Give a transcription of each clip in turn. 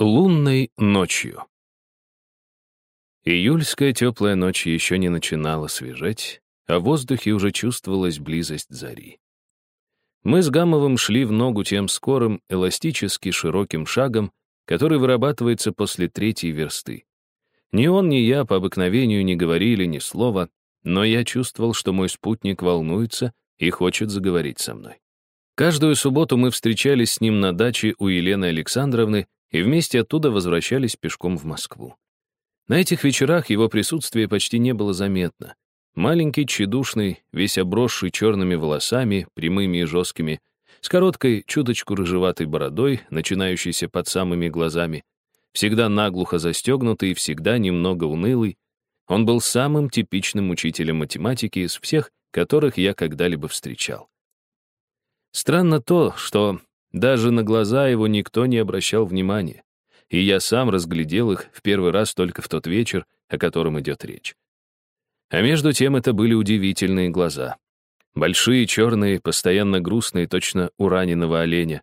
Лунной ночью. Июльская теплая ночь еще не начинала свежеть, а в воздухе уже чувствовалась близость зари. Мы с Гамовым шли в ногу тем скорым, эластически широким шагом, который вырабатывается после третьей версты. Ни он, ни я по обыкновению не говорили ни слова, но я чувствовал, что мой спутник волнуется и хочет заговорить со мной. Каждую субботу мы встречались с ним на даче у Елены Александровны, и вместе оттуда возвращались пешком в Москву. На этих вечерах его присутствие почти не было заметно. Маленький, тщедушный, весь обросший черными волосами, прямыми и жесткими, с короткой, чуточку рыжеватой бородой, начинающейся под самыми глазами, всегда наглухо застегнутый и всегда немного унылый, он был самым типичным учителем математики из всех, которых я когда-либо встречал. Странно то, что даже на глаза его никто не обращал внимания, и я сам разглядел их в первый раз только в тот вечер, о котором идет речь. А между тем это были удивительные глаза. Большие, черные, постоянно грустные, точно у раненого оленя.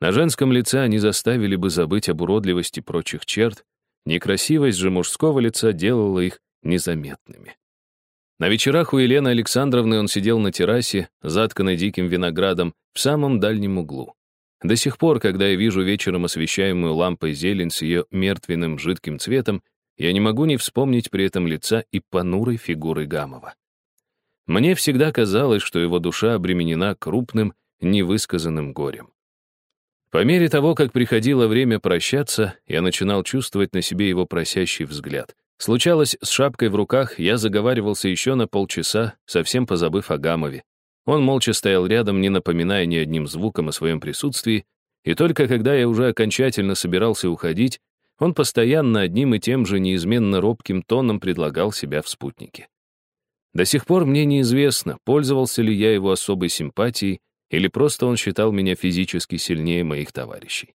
На женском лице они заставили бы забыть об уродливости прочих черт, некрасивость же мужского лица делала их незаметными. На вечерах у Елены Александровны он сидел на террасе, затканной диким виноградом, в самом дальнем углу. До сих пор, когда я вижу вечером освещаемую лампой зелень с ее мертвенным жидким цветом, я не могу не вспомнить при этом лица и понурой фигуры Гамова. Мне всегда казалось, что его душа обременена крупным, невысказанным горем. По мере того, как приходило время прощаться, я начинал чувствовать на себе его просящий взгляд. Случалось, с шапкой в руках я заговаривался еще на полчаса, совсем позабыв о Гамове. Он молча стоял рядом, не напоминая ни одним звуком о своем присутствии, и только когда я уже окончательно собирался уходить, он постоянно одним и тем же неизменно робким тоном предлагал себя в спутнике. До сих пор мне неизвестно, пользовался ли я его особой симпатией, или просто он считал меня физически сильнее моих товарищей.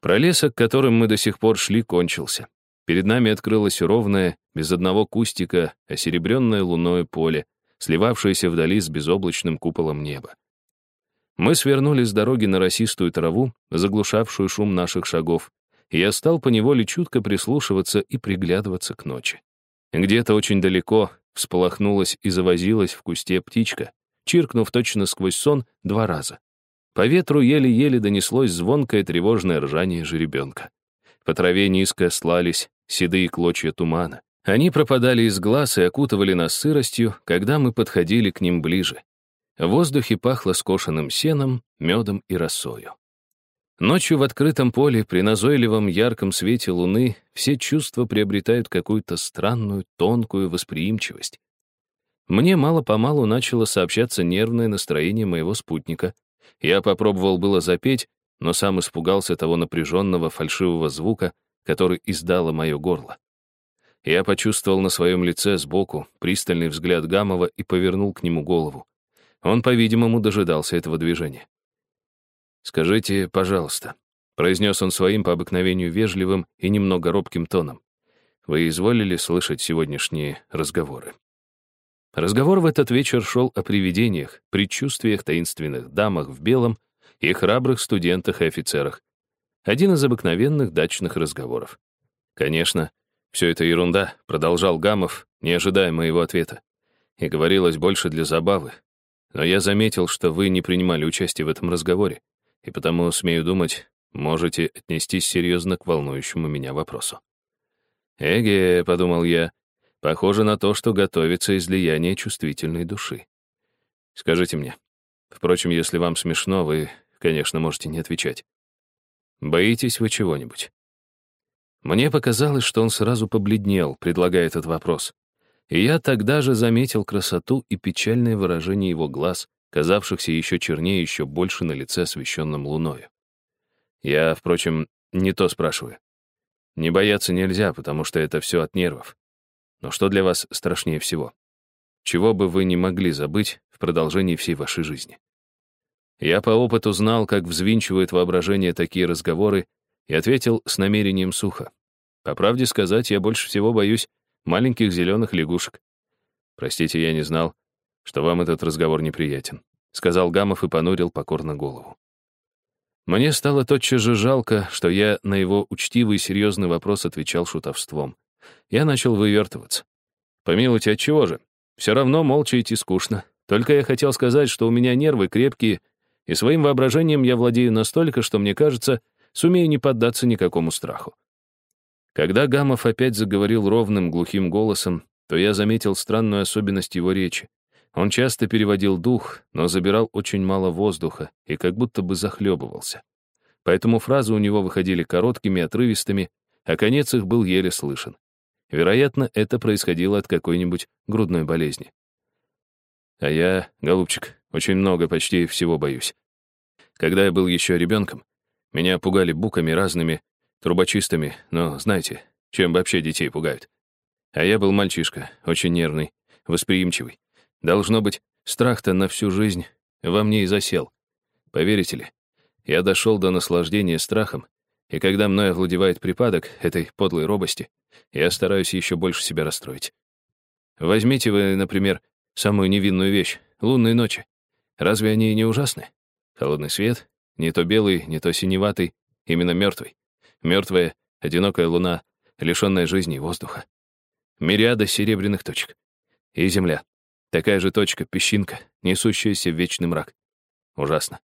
Пролесок, которым мы до сих пор шли, кончился. Перед нами открылось ровное, без одного кустика, осеребренное лунное поле, сливавшееся вдали с безоблачным куполом неба. Мы свернули с дороги на росистую траву, заглушавшую шум наших шагов, и я стал поневоле чутко прислушиваться и приглядываться к ночи. Где-то очень далеко всполохнулась и завозилась в кусте птичка, чиркнув точно сквозь сон два раза. По ветру еле-еле донеслось звонкое тревожное ржание жеребенка. По траве низко слались седые клочья тумана. Они пропадали из глаз и окутывали нас сыростью, когда мы подходили к ним ближе. В воздухе пахло скошенным сеном, медом и росою. Ночью в открытом поле, при назойливом ярком свете луны, все чувства приобретают какую-то странную, тонкую восприимчивость. Мне мало-помалу начало сообщаться нервное настроение моего спутника. Я попробовал было запеть, но сам испугался того напряженного фальшивого звука, который издало мое горло. Я почувствовал на своем лице сбоку пристальный взгляд Гамова и повернул к нему голову. Он, по-видимому, дожидался этого движения. «Скажите, пожалуйста», — произнес он своим по обыкновению вежливым и немного робким тоном. «Вы изволили слышать сегодняшние разговоры?» Разговор в этот вечер шел о привидениях, предчувствиях таинственных дамах в белом и храбрых студентах и офицерах. Один из обыкновенных дачных разговоров. Конечно, «Все это ерунда», — продолжал Гамов, не ожидая моего ответа. И говорилось больше для забавы. Но я заметил, что вы не принимали участие в этом разговоре, и потому, смею думать, можете отнестись серьезно к волнующему меня вопросу. «Эге», — подумал я, — «похоже на то, что готовится излияние чувствительной души. Скажите мне. Впрочем, если вам смешно, вы, конечно, можете не отвечать. Боитесь вы чего-нибудь?» Мне показалось, что он сразу побледнел, предлагая этот вопрос. И я тогда же заметил красоту и печальное выражение его глаз, казавшихся еще чернее, еще больше на лице, освещенном луною. Я, впрочем, не то спрашиваю. Не бояться нельзя, потому что это все от нервов. Но что для вас страшнее всего? Чего бы вы не могли забыть в продолжении всей вашей жизни? Я по опыту знал, как взвинчивают воображение такие разговоры и ответил с намерением сухо. По правде сказать, я больше всего боюсь маленьких зеленых лягушек. Простите, я не знал, что вам этот разговор неприятен, сказал Гамов и понурил покорно голову. Мне стало тотчас же жалко, что я на его учтивый и серьезный вопрос отвечал шутовством. Я начал вывертываться. Помилуйте, от чего же? Все равно молча идти скучно. Только я хотел сказать, что у меня нервы крепкие, и своим воображением я владею настолько, что, мне кажется, сумею не поддаться никакому страху. Когда Гамов опять заговорил ровным, глухим голосом, то я заметил странную особенность его речи. Он часто переводил дух, но забирал очень мало воздуха и как будто бы захлебывался. Поэтому фразы у него выходили короткими, отрывистыми, а конец их был еле слышен. Вероятно, это происходило от какой-нибудь грудной болезни. А я, голубчик, очень много, почти всего боюсь. Когда я был еще ребенком, меня пугали буками разными, трубочистами, но знаете, чем вообще детей пугают. А я был мальчишка, очень нервный, восприимчивый. Должно быть, страх-то на всю жизнь во мне и засел. Поверите ли, я дошел до наслаждения страхом, и когда мной овладевает припадок этой подлой робости, я стараюсь еще больше себя расстроить. Возьмите вы, например, самую невинную вещь — лунные ночи. Разве они не ужасны? Холодный свет, не то белый, не то синеватый, именно мертвый. Мертвая, одинокая луна, лишенная жизни и воздуха. Мириада серебряных точек. И земля. Такая же точка, песчинка, несущаяся в вечный мрак. Ужасно.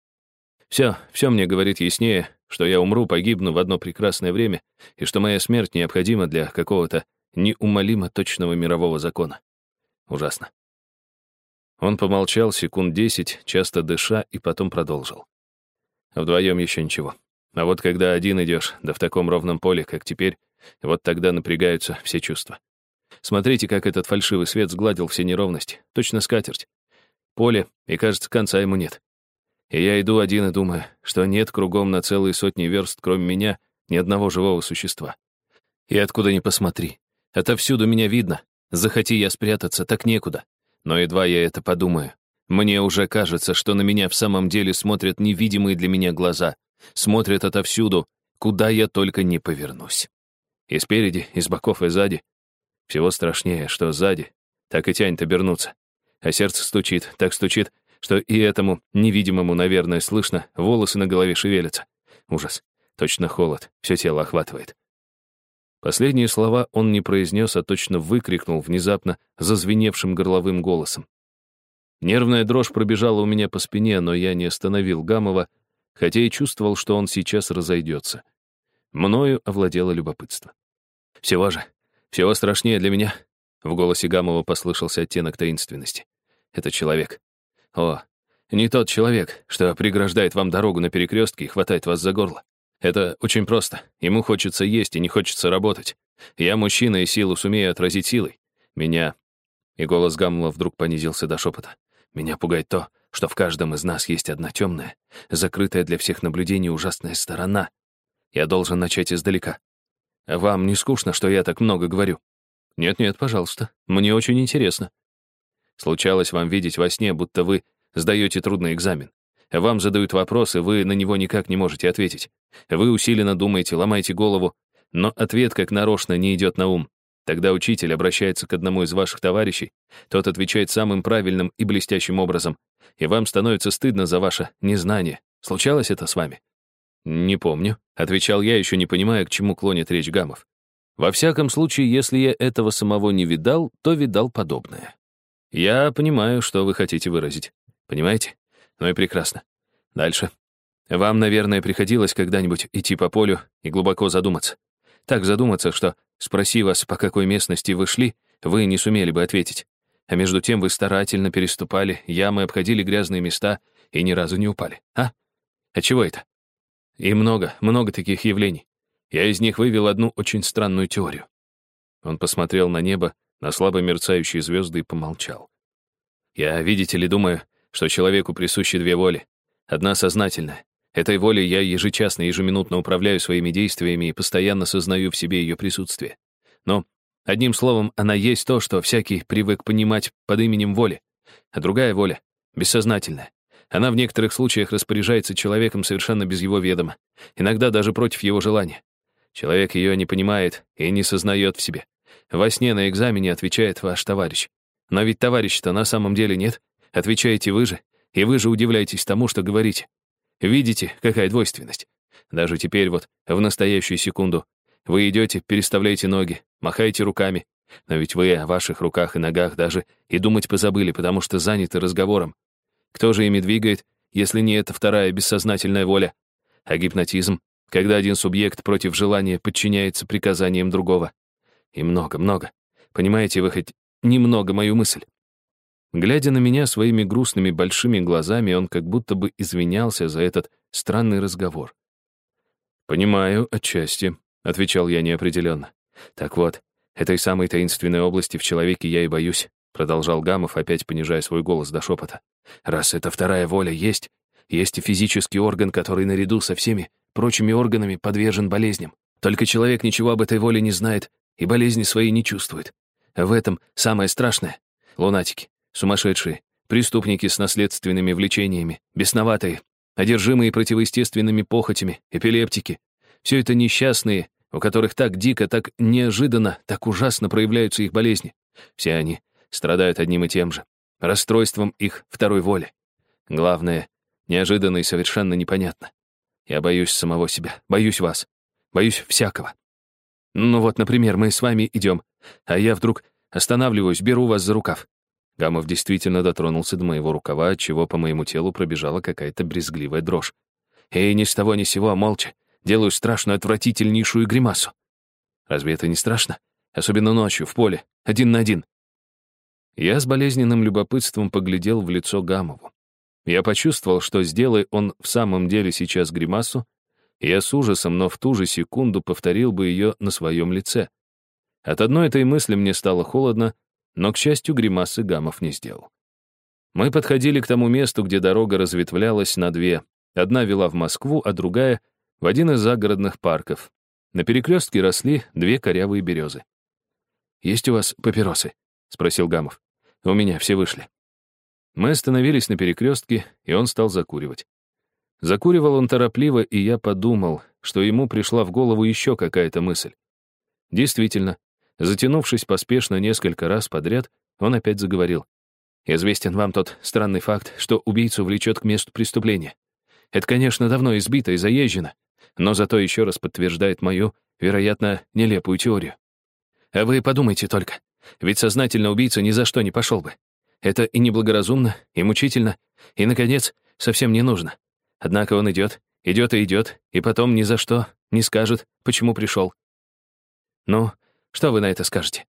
Все, все мне говорит яснее, что я умру, погибну в одно прекрасное время, и что моя смерть необходима для какого-то неумолимо точного мирового закона. Ужасно. Он помолчал секунд десять, часто дыша, и потом продолжил. Вдвоем еще ничего. А вот когда один идешь, да в таком ровном поле, как теперь, вот тогда напрягаются все чувства. Смотрите, как этот фальшивый свет сгладил все неровности. Точно скатерть. Поле, и, кажется, конца ему нет. И я иду один и думаю, что нет кругом на целые сотни верст, кроме меня, ни одного живого существа. И откуда ни посмотри. Отовсюду меня видно. Захоти я спрятаться, так некуда. Но едва я это подумаю, мне уже кажется, что на меня в самом деле смотрят невидимые для меня глаза, смотрят отовсюду, куда я только не повернусь. И спереди, и с боков, и сзади. Всего страшнее, что сзади так и тянет обернуться. А сердце стучит, так стучит, что и этому невидимому, наверное, слышно, волосы на голове шевелятся. Ужас. Точно холод, все тело охватывает. Последние слова он не произнес, а точно выкрикнул внезапно зазвеневшим горловым голосом. Нервная дрожь пробежала у меня по спине, но я не остановил Гамова, хотя и чувствовал, что он сейчас разойдется. Мною овладело любопытство. «Всего же, всего страшнее для меня», — в голосе Гамова послышался оттенок таинственности. «Это человек. О, не тот человек, что преграждает вам дорогу на перекрестке и хватает вас за горло. Это очень просто. Ему хочется есть и не хочется работать. Я мужчина и силу сумею отразить силой. Меня...» И голос Гамла вдруг понизился до шепота. «Меня пугает то, что в каждом из нас есть одна темная, закрытая для всех наблюдений ужасная сторона. Я должен начать издалека. Вам не скучно, что я так много говорю? Нет-нет, пожалуйста. Мне очень интересно. Случалось вам видеть во сне, будто вы сдаете трудный экзамен. Вам задают вопросы, вы на него никак не можете ответить. Вы усиленно думаете, ломаете голову, но ответ как нарочно не идет на ум. Тогда учитель обращается к одному из ваших товарищей, тот отвечает самым правильным и блестящим образом, и вам становится стыдно за ваше незнание. Случалось это с вами? «Не помню», — отвечал я, еще не понимая, к чему клонит речь Гамов. «Во всяком случае, если я этого самого не видал, то видал подобное. Я понимаю, что вы хотите выразить. Понимаете? Ну и прекрасно. Дальше. Вам, наверное, приходилось когда-нибудь идти по полю и глубоко задуматься. Так задуматься, что, спроси вас, по какой местности вы шли, вы не сумели бы ответить. А между тем вы старательно переступали ямы, обходили грязные места и ни разу не упали. А? А чего это? И много, много таких явлений. Я из них вывел одну очень странную теорию. Он посмотрел на небо, на слабо мерцающие звезды и помолчал. Я, видите ли, думаю, что человеку присущи две воли. Одна сознательная. Этой волей я ежечасно, ежеминутно управляю своими действиями и постоянно сознаю в себе ее присутствие. Но, одним словом, она есть то, что всякий привык понимать под именем воли. А другая воля — бессознательная. Она в некоторых случаях распоряжается человеком совершенно без его ведома, иногда даже против его желания. Человек ее не понимает и не сознает в себе. Во сне на экзамене отвечает ваш товарищ. Но ведь товарища-то на самом деле нет. Отвечаете вы же, и вы же удивляетесь тому, что говорите. Видите, какая двойственность? Даже теперь вот, в настоящую секунду, вы идете, переставляете ноги, махаете руками, но ведь вы о ваших руках и ногах даже и думать позабыли, потому что заняты разговором. Кто же ими двигает, если не эта вторая бессознательная воля? А гипнотизм, когда один субъект против желания подчиняется приказаниям другого. И много-много. Понимаете вы хоть немного мою мысль? Глядя на меня своими грустными большими глазами, он как будто бы извинялся за этот странный разговор. «Понимаю, отчасти», — отвечал я неопределенно. «Так вот, этой самой таинственной области в человеке я и боюсь», — продолжал Гамов, опять понижая свой голос до шепота. «Раз эта вторая воля есть, есть и физический орган, который наряду со всеми прочими органами подвержен болезням. Только человек ничего об этой воле не знает и болезни свои не чувствует. В этом самое страшное. Лунатики, сумасшедшие, преступники с наследственными влечениями, бесноватые, одержимые противоестественными похотями, эпилептики. Все это несчастные, у которых так дико, так неожиданно, так ужасно проявляются их болезни. Все они страдают одним и тем же — расстройством их второй воли. Главное, неожиданно и совершенно непонятно. Я боюсь самого себя, боюсь вас, боюсь всякого. Ну вот, например, мы с вами идем, а я вдруг останавливаюсь, беру вас за рукав. Гамов действительно дотронулся до моего рукава, отчего по моему телу пробежала какая-то брезгливая дрожь. И ни с того ни сего, молча, делаю страшную, отвратительнейшую гримасу. Разве это не страшно? Особенно ночью, в поле, один на один. Я с болезненным любопытством поглядел в лицо Гамову. Я почувствовал, что сделай он в самом деле сейчас гримасу, я с ужасом, но в ту же секунду повторил бы ее на своем лице. От одной этой мысли мне стало холодно, но, к счастью, гримасы Гамов не сделал. Мы подходили к тому месту, где дорога разветвлялась на две. Одна вела в Москву, а другая — в один из загородных парков. На перекрестке росли две корявые березы. «Есть у вас папиросы?» — спросил Гамов. «У меня все вышли». Мы остановились на перекрестке, и он стал закуривать. Закуривал он торопливо, и я подумал, что ему пришла в голову еще какая-то мысль. Действительно, затянувшись поспешно несколько раз подряд, он опять заговорил. «Известен вам тот странный факт, что убийцу влечет к месту преступления. Это, конечно, давно избито и заезжено, но зато еще раз подтверждает мою, вероятно, нелепую теорию. А вы подумайте только, ведь сознательно убийца ни за что не пошел бы. Это и неблагоразумно, и мучительно, и, наконец, совсем не нужно. Однако он идет, идет и идет, и потом ни за что не скажет, почему пришел. Ну, что вы на это скажете?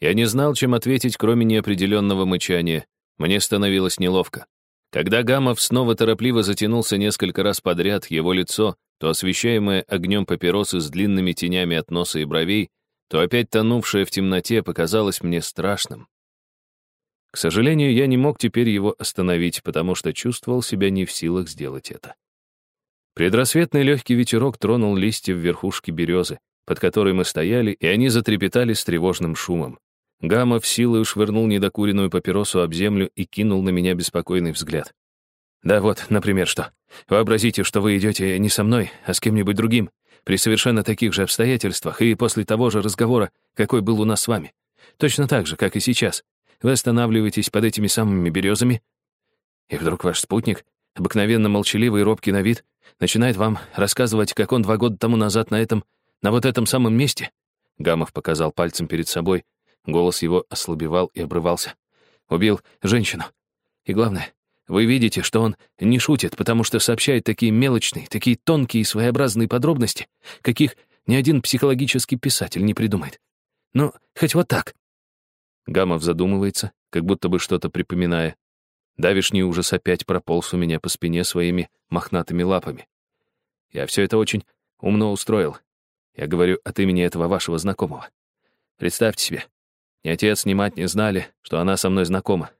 Я не знал, чем ответить, кроме неопределенного мычания. Мне становилось неловко. Когда Гамов снова торопливо затянулся несколько раз подряд, его лицо, то освещаемое огнем папиросы с длинными тенями от носа и бровей, то опять тонувшее в темноте, показалось мне страшным. К сожалению, я не мог теперь его остановить, потому что чувствовал себя не в силах сделать это. Предрассветный легкий ветерок тронул листья в верхушке березы, под которой мы стояли, и они затрепетали с тревожным шумом. Гамов силой швырнул недокуренную папиросу об землю и кинул на меня беспокойный взгляд. «Да вот, например, что. Вообразите, что вы идете не со мной, а с кем-нибудь другим, при совершенно таких же обстоятельствах и после того же разговора, какой был у нас с вами. Точно так же, как и сейчас. Вы останавливаетесь под этими самыми березами, и вдруг ваш спутник, обыкновенно молчаливый и робкий на вид, начинает вам рассказывать, как он два года тому назад на этом, на вот этом самом месте. Гамов показал пальцем перед собой, голос его ослабевал и обрывался. Убил женщину. И главное, вы видите, что он не шутит, потому что сообщает такие мелочные, такие тонкие и своеобразные подробности, каких ни один психологический писатель не придумает. Ну, хоть вот так. Гамов задумывается, как будто бы что-то припоминая. Давишний ужас опять прополз у меня по спине своими мохнатыми лапами. Я все это очень умно устроил. Я говорю от имени этого вашего знакомого. Представьте себе, ни отец, ни мать не знали, что она со мной знакома.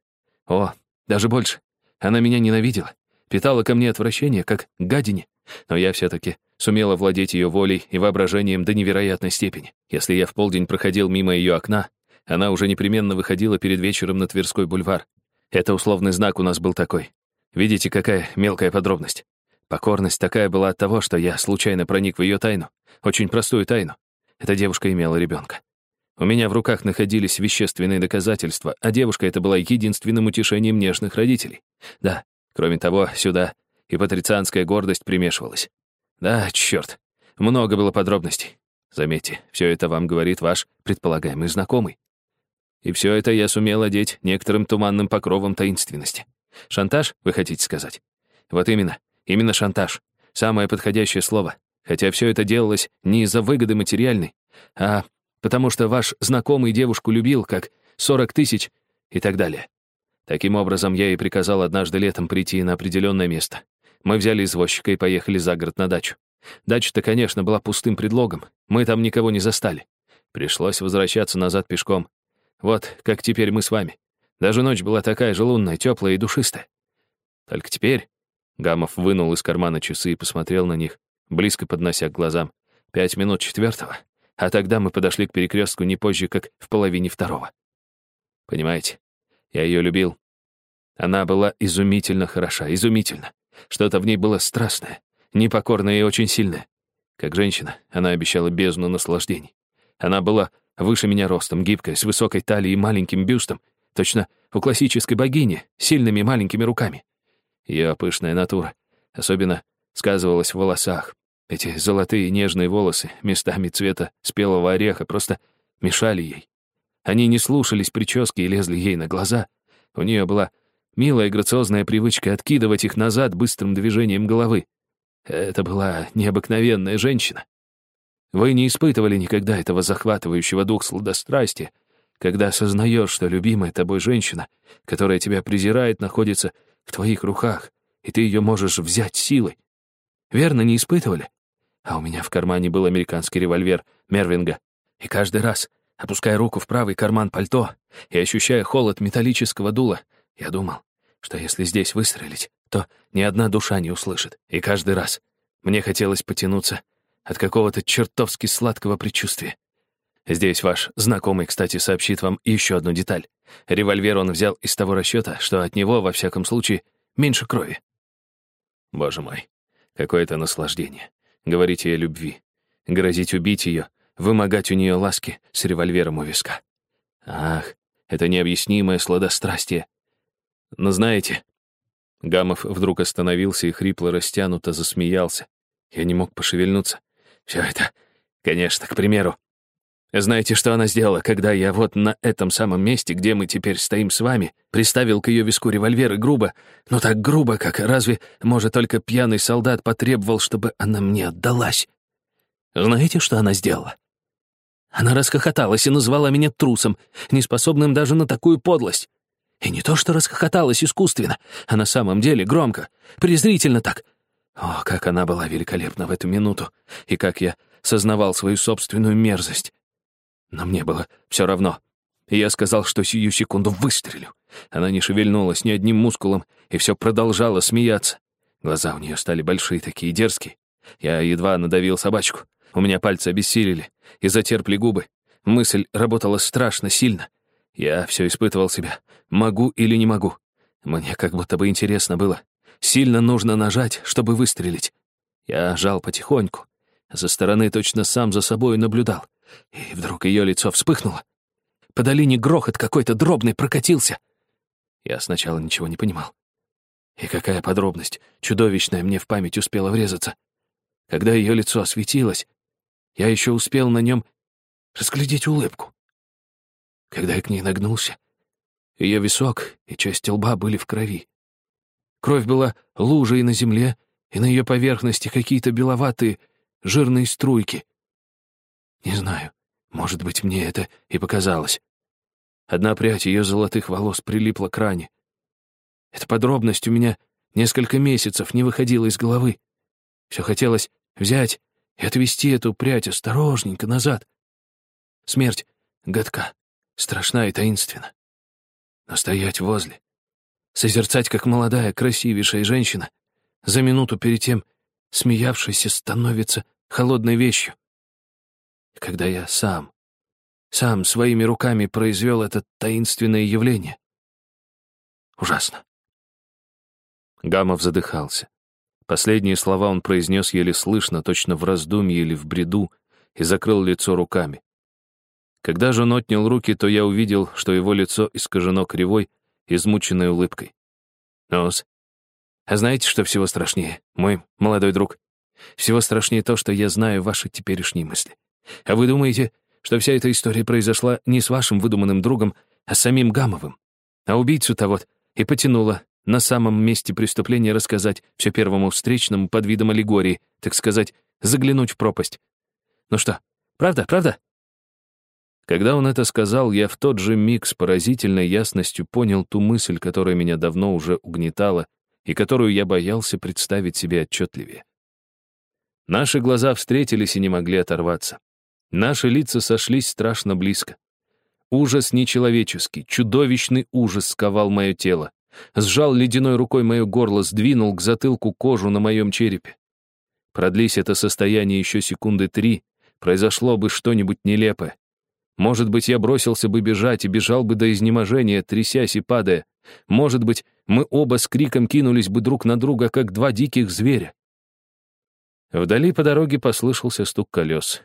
О, даже больше. Она меня ненавидела, питала ко мне отвращение, как гадине. Но я все-таки сумела владеть ее волей и воображением до невероятной степени. Если я в полдень проходил мимо ее окна, она уже непременно выходила перед вечером на Тверской бульвар. Это условный знак у нас был такой. Видите, какая мелкая подробность. Покорность такая была от того, что я случайно проник в ее тайну. Очень простую тайну. Эта девушка имела ребенка. У меня в руках находились вещественные доказательства, а девушка это была единственным утешением нежных родителей. Да, кроме того, сюда и патрицианская гордость примешивалась. Да, черт, много было подробностей. Заметьте, все это вам говорит ваш предполагаемый знакомый. И все это я сумел одеть некоторым туманным покровом таинственности. Шантаж, вы хотите сказать? Вот именно, именно шантаж. Самое подходящее слово. Хотя все это делалось не из-за выгоды материальной, а потому что ваш знакомый девушку любил, как 40 тысяч и так далее. Таким образом, я и приказал однажды летом прийти на определенное место. Мы взяли извозчика и поехали за город на дачу. Дача-то, конечно, была пустым предлогом. Мы там никого не застали. Пришлось возвращаться назад пешком. Вот как теперь мы с вами. Даже ночь была такая же лунная, теплая и душистая. Только теперь Гамов вынул из кармана часы и посмотрел на них, близко поднося к глазам. Пять минут четвертого. А тогда мы подошли к перекрестку не позже, как в половине второго. Понимаете, я ее любил. Она была изумительно хороша, изумительно. Что-то в ней было страстное, непокорное и очень сильное. Как женщина, она обещала бездну наслаждений. Она была выше меня ростом, гибкая, с высокой талией и маленьким бюстом, точно у классической богини, сильными маленькими руками. Ее пышная натура особенно сказывалась в волосах. Эти золотые нежные волосы, местами цвета спелого ореха, просто мешали ей. Они не слушались прически и лезли ей на глаза. У нее была милая грациозная привычка откидывать их назад быстрым движением головы. Это была необыкновенная женщина. Вы не испытывали никогда этого захватывающего дух сладострастия, когда осознаешь, что любимая тобой женщина, которая тебя презирает, находится в твоих руках, и ты ее можешь взять силой. Верно, не испытывали? А у меня в кармане был американский револьвер Мервинга, и каждый раз, опуская руку в правый карман пальто и ощущая холод металлического дула, я думал, что если здесь выстрелить, то ни одна душа не услышит. И каждый раз мне хотелось потянуться от какого-то чертовски сладкого предчувствия. Здесь ваш знакомый, кстати, сообщит вам еще одну деталь. Револьвер он взял из того расчета, что от него, во всяком случае, меньше крови. Боже мой, какое это наслаждение. Говорить ей о любви, грозить убить ее, вымогать у нее ласки с револьвером у виска. Ах, это необъяснимое сладострастие. Но знаете... Гамов вдруг остановился и хрипло растянуто засмеялся. Я не мог пошевельнуться. Все это, конечно, к примеру, знаете, что она сделала, когда я вот на этом самом месте, где мы теперь стоим с вами, приставил к ее виску револьвер и грубо, ну так грубо, как разве, может, только пьяный солдат потребовал, чтобы она мне отдалась? Знаете, что она сделала? Она расхохоталась и назвала меня трусом, неспособным даже на такую подлость. И не то, что расхохоталась искусственно, а на самом деле громко, презрительно так. О, как она была великолепна в эту минуту, и как я сознавал свою собственную мерзость. Но мне было все равно. И я сказал, что сию секунду выстрелю. Она не шевельнулась ни одним мускулом и все продолжала смеяться. Глаза у нее стали большие, такие дерзкие. Я едва надавил собачку. У меня пальцы обессилели и затерпли губы. Мысль работала страшно сильно. Я все испытывал себя. Могу или не могу. Мне как будто бы интересно было. Сильно нужно нажать, чтобы выстрелить. Я жал потихоньку. За стороны точно сам за собой наблюдал. И вдруг ее лицо вспыхнуло. По долине грохот какой-то дробный прокатился. Я сначала ничего не понимал. И какая подробность, чудовищная, мне в память успела врезаться. Когда ее лицо осветилось, я еще успел на нем разглядеть улыбку. Когда я к ней нагнулся, ее висок и часть лба были в крови. Кровь была лужей на земле, и на ее поверхности какие-то беловатые жирные струйки. Не знаю, может быть, мне это и показалось. Одна прядь ее золотых волос прилипла к ране. Эта подробность у меня несколько месяцев не выходила из головы. Все хотелось взять и отвести эту прядь осторожненько назад. Смерть гадка, страшна и таинственна. Но стоять возле, созерцать, как молодая, красивейшая женщина, за минуту перед тем смеявшаяся становится холодной вещью когда я сам, сам своими руками произвел это таинственное явление. Ужасно. Гамов задыхался. Последние слова он произнес еле слышно, точно в раздумье или в бреду, и закрыл лицо руками. Когда же он отнял руки, то я увидел, что его лицо искажено кривой, измученной улыбкой. Нос. А знаете, что всего страшнее, мой молодой друг? Всего страшнее то, что я знаю ваши теперешние мысли. А вы думаете, что вся эта история произошла не с вашим выдуманным другом, а с самим Гамовым? А убийцу-то вот и потянуло на самом месте преступления рассказать все первому встречному под видом аллегории, так сказать, заглянуть в пропасть. Ну что, правда, правда? Когда он это сказал, я в тот же миг с поразительной ясностью понял ту мысль, которая меня давно уже угнетала и которую я боялся представить себе отчетливее. Наши глаза встретились и не могли оторваться. Наши лица сошлись страшно близко. Ужас нечеловеческий, чудовищный ужас сковал мое тело. Сжал ледяной рукой мое горло, сдвинул к затылку кожу на моем черепе. Продлись это состояние еще секунды три, произошло бы что-нибудь нелепое. Может быть, я бросился бы бежать и бежал бы до изнеможения, трясясь и падая. Может быть, мы оба с криком кинулись бы друг на друга, как два диких зверя. Вдали по дороге послышался стук колес.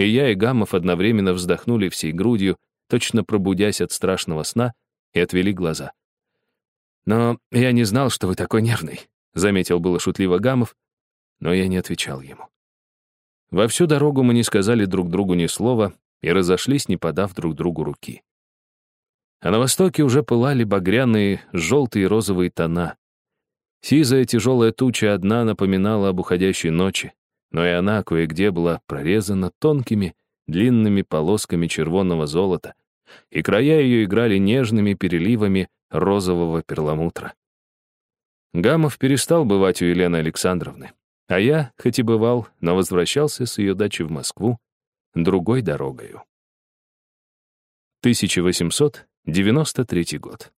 И я, и Гамов одновременно вздохнули всей грудью, точно пробудясь от страшного сна, и отвели глаза. «Но я не знал, что вы такой нервный», — заметил было шутливо Гамов, но я не отвечал ему. Во всю дорогу мы не сказали друг другу ни слова и разошлись, не подав друг другу руки. А на востоке уже пылали багряные, желтые и розовые тона. Сизая тяжелая туча одна напоминала об уходящей ночи, но и она кое-где была прорезана тонкими, длинными полосками червонного золота, и края ее играли нежными переливами розового перламутра. Гамов перестал бывать у Елены Александровны, а я, хоть и бывал, но возвращался с ее дачи в Москву другой дорогою. 1893 год.